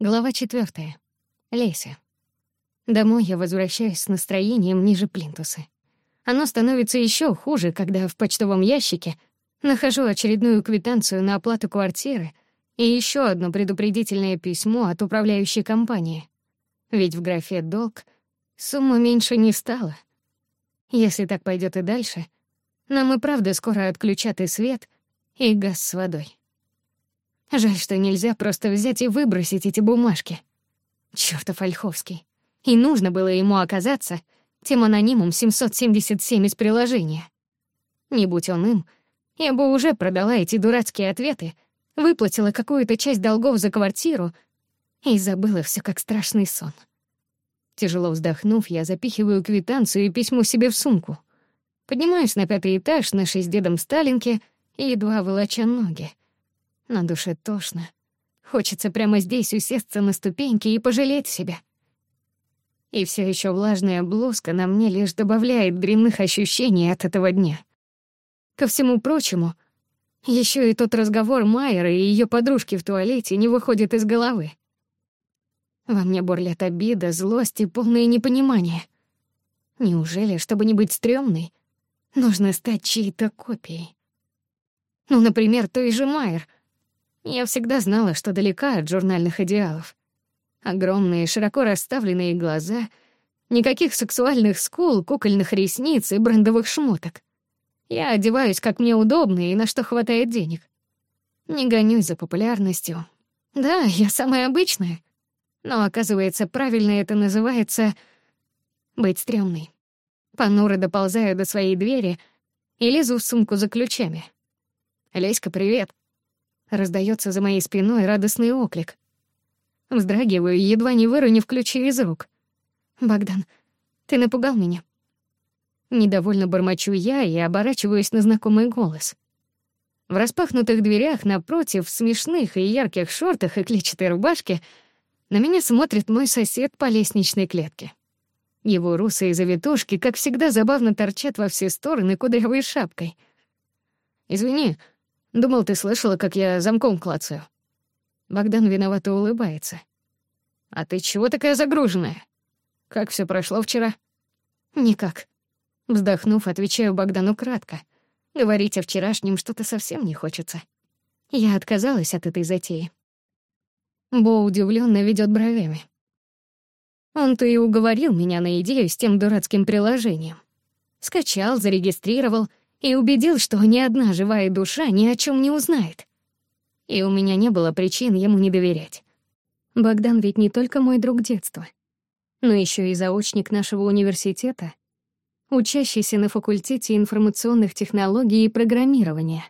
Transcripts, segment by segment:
Глава четвертая. Леся. Домой я возвращаюсь с настроением ниже плинтуса. Оно становится еще хуже, когда в почтовом ящике нахожу очередную квитанцию на оплату квартиры и еще одно предупредительное письмо от управляющей компании. Ведь в графе «долг» сумма меньше не стала. Если так пойдет и дальше, нам и правда скоро отключат и свет, и газ с водой. Жаль, что нельзя просто взять и выбросить эти бумажки. Чёртов Ольховский. И нужно было ему оказаться тем анонимом 777 из приложения. Не будь он им, я бы уже продала эти дурацкие ответы, выплатила какую-то часть долгов за квартиру и забыла всё как страшный сон. Тяжело вздохнув, я запихиваю квитанцию и письмо себе в сумку. Поднимаюсь на пятый этаж нашей с дедом Сталинки и едва волоча ноги. На душе тошно. Хочется прямо здесь усесться на ступеньки и пожалеть себя. И все еще влажная блузка на мне лишь добавляет дремных ощущений от этого дня. Ко всему прочему, еще и тот разговор Майера и ее подружки в туалете не выходит из головы. Во мне бурлят обида, злость и полное непонимание. Неужели, чтобы не быть стрёмной, нужно стать чьей-то копией? Ну, например, той же Майер — я всегда знала, что далека от журнальных идеалов. Огромные, широко расставленные глаза, никаких сексуальных скул, кукольных ресниц и брендовых шмоток. Я одеваюсь, как мне удобно и на что хватает денег. Не гонюсь за популярностью. Да, я самая обычная. Но, оказывается, правильно это называется быть стрёмной. Понуро доползаю до своей двери и лезу в сумку за ключами. «Леська, привет!» Раздается за моей спиной радостный оклик. Вздрагиваю, едва не выронив ключи из рук. «Богдан, ты напугал меня». Недовольно бормочу я и оборачиваюсь на знакомый голос. В распахнутых дверях напротив, в смешных и ярких шортах и клетчатой рубашке на меня смотрит мой сосед по лестничной клетке. Его русые завитушки, как всегда, забавно торчат во все стороны кудрявой шапкой. «Извини, Думал, ты слышала, как я замком клацаю. Богдан виновато улыбается. А ты чего такая загруженная? Как все прошло вчера? Никак. Вздохнув, отвечаю Богдану кратко. Говорить о вчерашнем что-то совсем не хочется. Я отказалась от этой затеи. Бо удивленно ведет бровями. Он-то и уговорил меня на идею с тем дурацким приложением. Скачал, зарегистрировал, и убедил, что ни одна живая душа ни о чем не узнает. И у меня не было причин ему не доверять. Богдан ведь не только мой друг детства, но еще и заочник нашего университета, учащийся на факультете информационных технологий и программирования.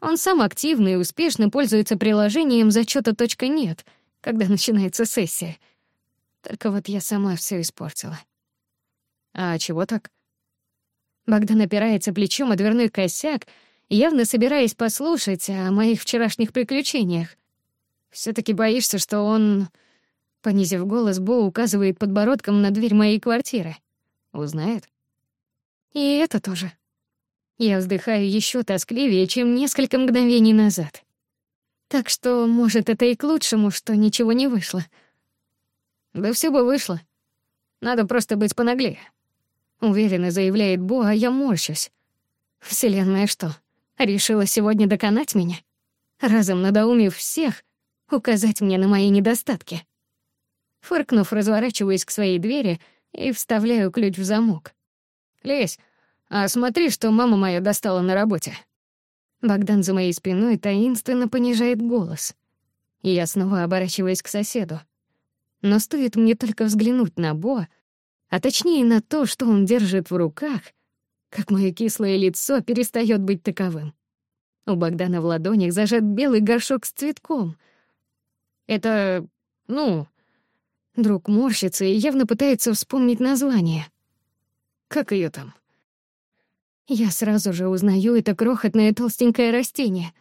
Он сам активно и успешно пользуется приложением зачета. .нет, когда начинается сессия. Только вот я сама все испортила. А чего так? Богдан опирается плечом о дверной косяк, явно собираясь послушать о моих вчерашних приключениях. все таки боишься, что он...» Понизив голос, Бо указывает подбородком на дверь моей квартиры. «Узнает?» «И это тоже». Я вздыхаю еще тоскливее, чем несколько мгновений назад. Так что, может, это и к лучшему, что ничего не вышло. Да все бы вышло. Надо просто быть понаглее. Уверенно заявляет Бо, а я морщусь. Вселенная что, решила сегодня доконать меня? Разом надоумив всех, указать мне на мои недостатки. Фыркнув, разворачиваюсь к своей двери и вставляю ключ в замок. «Лезь, а смотри, что мама моя достала на работе». Богдан за моей спиной таинственно понижает голос. И я снова оборачиваюсь к соседу. Но стоит мне только взглянуть на Боа а точнее на то, что он держит в руках, как мое кислое лицо перестает быть таковым. У Богдана в ладонях зажат белый горшок с цветком. Это... ну... Друг морщится и явно пытается вспомнить название. Как ее там? Я сразу же узнаю это крохотное толстенькое растение.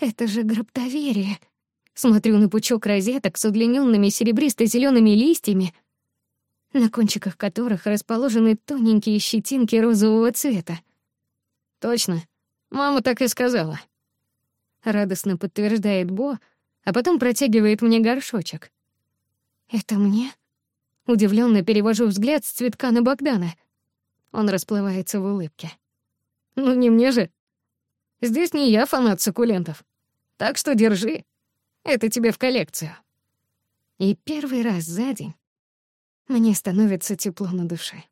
Это же гробтоверие. Смотрю на пучок розеток с удлиненными серебристо зелеными листьями — на кончиках которых расположены тоненькие щетинки розового цвета. «Точно. Мама так и сказала». Радостно подтверждает Бо, а потом протягивает мне горшочек. «Это мне?» Удивленно перевожу взгляд с цветка на Богдана. Он расплывается в улыбке. «Ну не мне же. Здесь не я фанат суккулентов. Так что держи. Это тебе в коллекцию». И первый раз за день мне становится тепло на душе.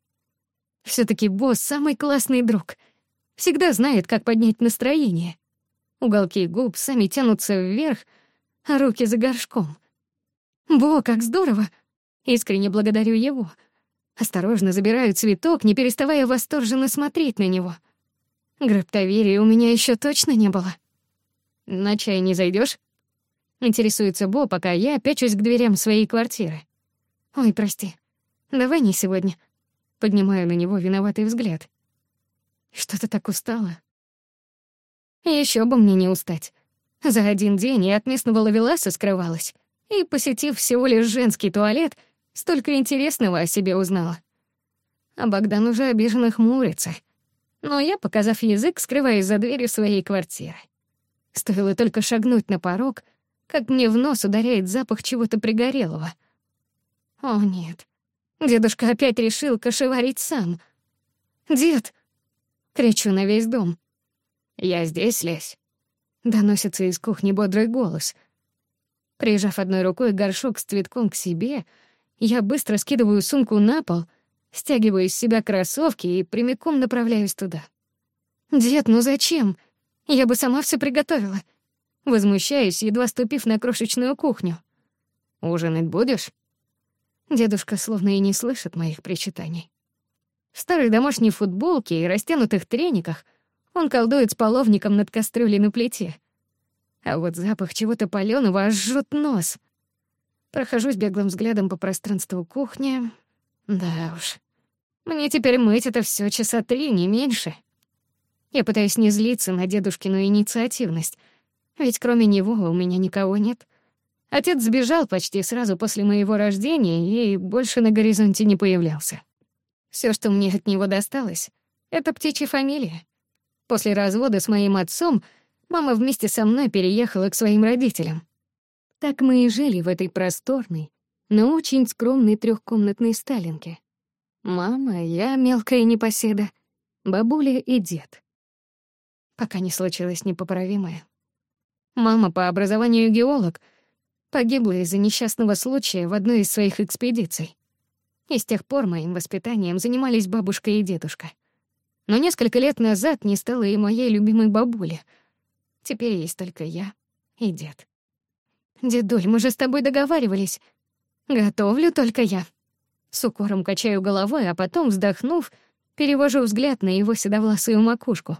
все таки босс — самый классный друг. Всегда знает, как поднять настроение. Уголки губ сами тянутся вверх, а руки за горшком. «Бо, как здорово!» Искренне благодарю его. Осторожно забираю цветок, не переставая восторженно смотреть на него. Граптоверии у меня еще точно не было. «На чай не зайдешь? Интересуется Бо, пока я пячусь к дверям своей квартиры. «Ой, прости», Давай не сегодня. Поднимаю на него виноватый взгляд. Что-то так устала. Еще бы мне не устать. За один день я от местного ловеласа скрывалась. И, посетив всего лишь женский туалет, столько интересного о себе узнала. А Богдан уже обиженно хмурится. Но я, показав язык, скрываюсь за дверью своей квартиры. Стоило только шагнуть на порог, как мне в нос ударяет запах чего-то пригорелого. О, нет. Дедушка опять решил кашеварить сам. «Дед!» — кричу на весь дом. «Я здесь, Лесь!» — доносится из кухни бодрый голос. Прижав одной рукой горшок с цветком к себе, я быстро скидываю сумку на пол, стягиваю из себя кроссовки и прямиком направляюсь туда. «Дед, ну зачем? Я бы сама все приготовила!» Возмущаюсь, едва ступив на крошечную кухню. «Ужинать будешь?» Дедушка словно и не слышит моих причитаний. В старой домашней футболке и растянутых трениках он колдует с половником над кастрюлей на плите. А вот запах чего-то палёного аж нос. Прохожусь беглым взглядом по пространству кухни. Да уж. Мне теперь мыть это все часа три, не меньше. Я пытаюсь не злиться на дедушкину инициативность, ведь кроме него у меня никого нет — Отец сбежал почти сразу после моего рождения и больше на горизонте не появлялся. Всё, что мне от него досталось, — это птичья фамилия. После развода с моим отцом мама вместе со мной переехала к своим родителям. Так мы и жили в этой просторной, но очень скромной трёхкомнатной сталинке. Мама, я мелкая непоседа, бабуля и дед. Пока не случилось непоправимое. Мама по образованию геолог — Погибла из-за несчастного случая в одной из своих экспедиций. И с тех пор моим воспитанием занимались бабушка и дедушка. Но несколько лет назад не стало и моей любимой бабули. Теперь есть только я и дед. «Дедуль, мы же с тобой договаривались. Готовлю только я». С укором качаю головой, а потом, вздохнув, перевожу взгляд на его седовласую макушку.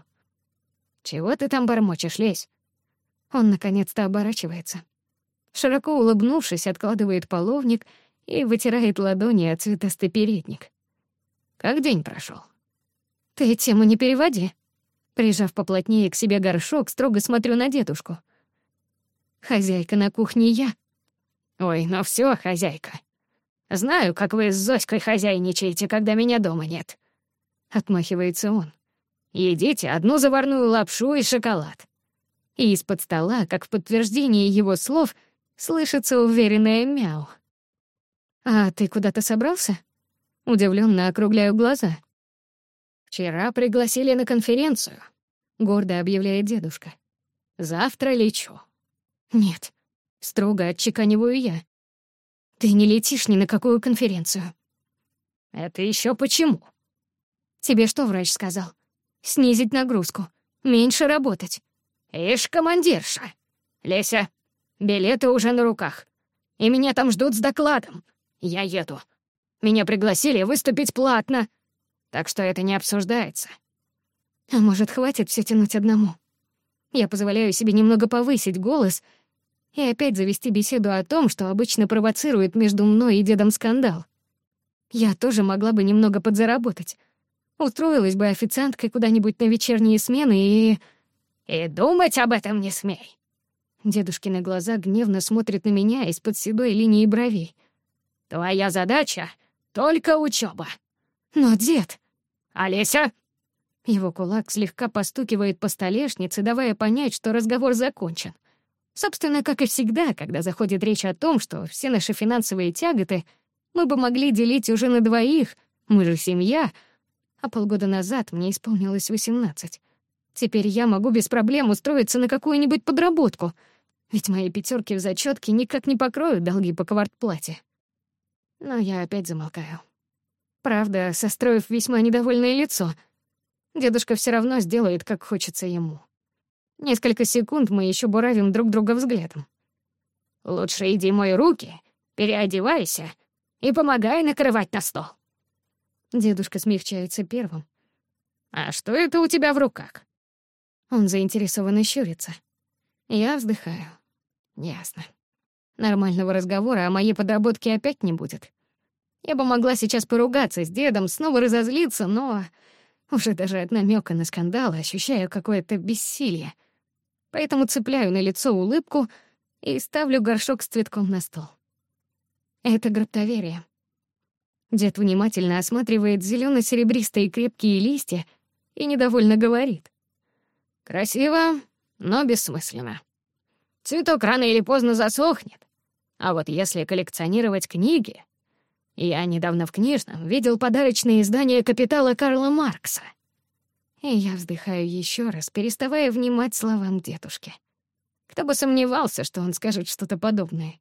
широко улыбнувшись, откладывает половник и вытирает ладони о цветастый передник. «Как день прошел? «Ты тему не переводи». Прижав поплотнее к себе горшок, строго смотрю на дедушку. «Хозяйка на кухне я». «Ой, ну все, хозяйка. Знаю, как вы с Зоськой хозяйничаете, когда меня дома нет». Отмахивается он. «Едите одну заварную лапшу и шоколад». И из-под стола, как в подтверждение его слов — Слышится уверенное мяу. «А ты куда-то собрался?» Удивленно округляю глаза. «Вчера пригласили на конференцию», — гордо объявляет дедушка. «Завтра лечу». «Нет», — строго отчеканиваю я. «Ты не летишь ни на какую конференцию». «Это еще почему?» «Тебе что врач сказал? Снизить нагрузку, меньше работать». «Ишь, командирша! Леся, Билеты уже на руках. И меня там ждут с докладом. Я еду. Меня пригласили выступить платно. Так что это не обсуждается. А может, хватит все тянуть одному? Я позволяю себе немного повысить голос и опять завести беседу о том, что обычно провоцирует между мной и дедом скандал. Я тоже могла бы немного подзаработать. Устроилась бы официанткой куда-нибудь на вечерние смены и... «И думать об этом не смей!» Дедушкины глаза гневно смотрят на меня из-под седой линии бровей. «Твоя задача — только учёба!» «Но, дед...» «Олеся!» Его кулак слегка постукивает по столешнице, давая понять, что разговор закончен. Собственно, как и всегда, когда заходит речь о том, что все наши финансовые тяготы мы бы могли делить уже на двоих, мы же семья, а полгода назад мне исполнилось восемнадцать. Теперь я могу без проблем устроиться на какую-нибудь подработку, ведь мои пятерки в зачетке никак не покроют долги по квартплате. Но я опять замолкаю. Правда, состроив весьма недовольное лицо, дедушка все равно сделает, как хочется ему. Несколько секунд мы еще буравим друг друга взглядом. «Лучше иди мой руки, переодевайся и помогай накрывать на стол». Дедушка смягчается первым. «А что это у тебя в руках?» Он заинтересованно щурится. Я вздыхаю. Ясно. Нормального разговора о моей подработке опять не будет. Я бы могла сейчас поругаться с дедом, снова разозлиться, но уже даже от намека на скандал ощущаю какое-то бессилие. Поэтому цепляю на лицо улыбку и ставлю горшок с цветком на стол. Это гроптоверие. Дед внимательно осматривает зелено серебристые крепкие листья и недовольно говорит. Красиво, но бессмысленно. Цветок рано или поздно засохнет. А вот если коллекционировать книги... Я недавно в книжном видел подарочное издание «Капитала» Карла Маркса. И я вздыхаю еще раз, переставая внимать словам дедушки. Кто бы сомневался, что он скажет что-то подобное.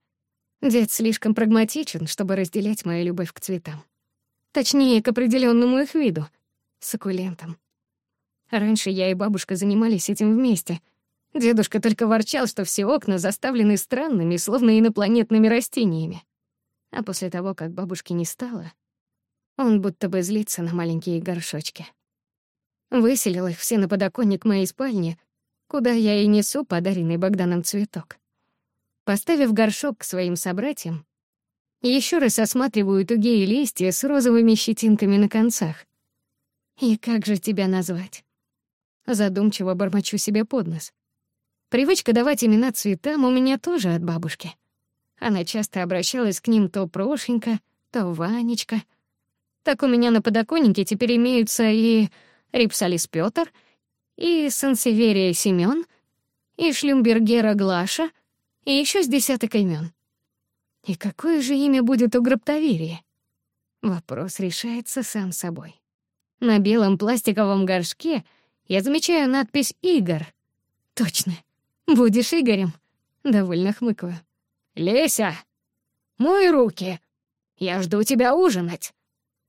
Дед слишком прагматичен, чтобы разделять мою любовь к цветам. Точнее, к определенному их виду — суккулентам. Раньше я и бабушка занимались этим вместе. Дедушка только ворчал, что все окна заставлены странными, словно инопланетными растениями. А после того, как бабушки не стало, он будто бы злится на маленькие горшочки. Выселил их все на подоконник моей спальни, куда я и несу подаренный Богданом цветок. Поставив горшок к своим собратьям, еще раз осматриваю тугие листья с розовыми щетинками на концах. И как же тебя назвать? задумчиво бормочу себе под нос. Привычка давать имена цветам у меня тоже от бабушки. Она часто обращалась к ним то Прошенька, то Ванечка. Так у меня на подоконнике теперь имеются и Рипсалис Пётр, и Сансеверия Семён, и Шлюмбергера Глаша, и ещё с десяток имен. И какое же имя будет у Гроптоверии? Вопрос решается сам собой. На белом пластиковом горшке — я замечаю надпись «Игорь». «Точно. Будешь Игорем?» — довольно хмыкаю. «Леся! Мой руки! Я жду тебя ужинать!»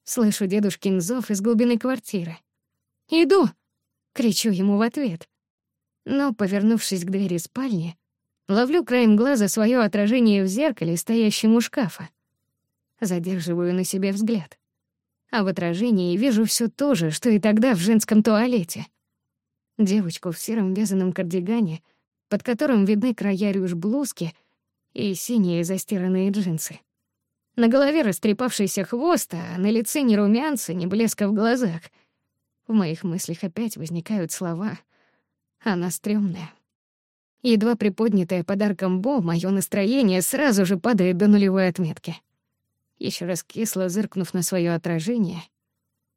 Слышу дедушкин зов из глубины квартиры. «Иду!» — кричу ему в ответ. Но, повернувшись к двери спальни, ловлю краем глаза свое отражение в зеркале, стоящем у шкафа. Задерживаю на себе взгляд. А в отражении вижу все то же, что и тогда в женском туалете — Девочку в сером вязаном кардигане, под которым видны края рюш-блузки и синие застиранные джинсы. На голове растрепавшийся хвост, а на лице ни румянца, ни блеска в глазах — в моих мыслях опять возникают слова. Она стрёмная. Едва приподнятая подарком Бо, моё настроение сразу же падает до нулевой отметки. Еще раз кисло зыркнув на своё отражение,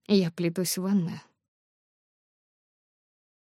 я плетусь в ванную.